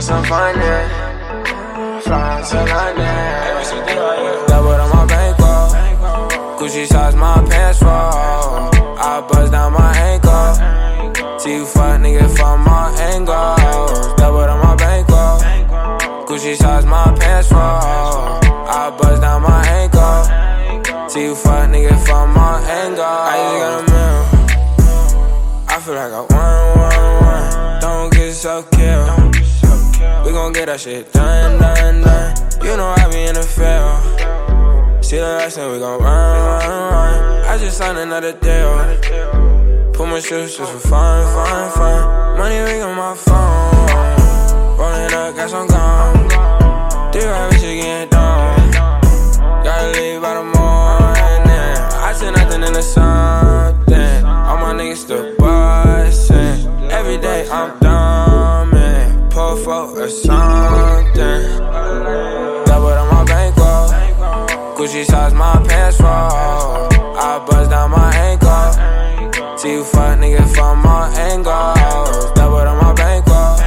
some fun, yeah. Flying to London. Double on my bankroll. Gucci size my pants fall. I buzz down my ankle. See you fuck nigga from my angle. Double on my bankroll. Gucci size my pants fall. I buzz down my ankle. See you fuck nigga from my angle. I just got a meal. I feel like I won, won, won. Don't get yourself killed. We gon' get that shit done, done, done. You know I be in the field. See the rest and we gon' run, run, run. I just signed another deal. Put my shoes just for fun, fun, fun. Money ring on my phone. Rolling up, got some gum. Three right, shit getting done. Gotta leave by the morning. I see nothing in the something. All my niggas still bustin'. Every day I'm dumbin'. For or something. Double on my bankroll. Gucci size my pants fall. I buzz down my ankle. See you fuck nigga from my angle. Double on my bankroll.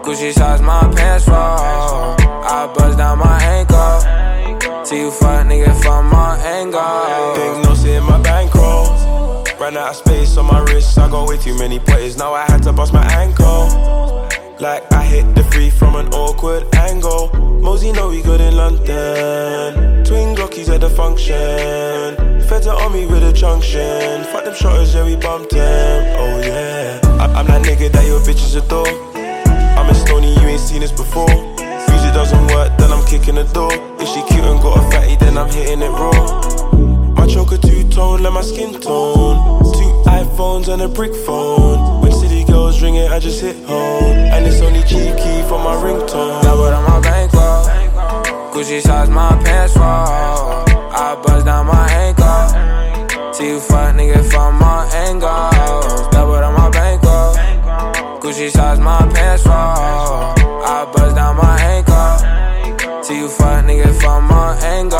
Gucci size my pants fall. I buzz down my ankle. See you fuck nigga from my angle. Big no in my bankroll. Ran out of space on my wrist. I go way too many plays. Now I had to bust my ankle. Like I hit the free from an awkward angle. Mosey know we good in London. Twin Glockies at the function. Feds on me with a junction. Fuck them shotters, yeah, we bumped them. Oh yeah. I- I'm that nigga that your bitches adore. I'm a stony, you ain't seen this before. Music doesn't work, then I'm kicking the door. If she cute and got a fatty, then I'm hitting it raw. My choker two tone, like my skin tone. Two iPhones and a brick phone. When city girls ring it, I just hit home. It's only cheeky for my ringtone. Double on my bankroll. Gucci size my pants fall. I buzz down my ankle. See you fuck nigga from my angle. Double on my bankroll. Gucci size my pants fall. I buzz down my ankle. See you fuck nigga from my angle.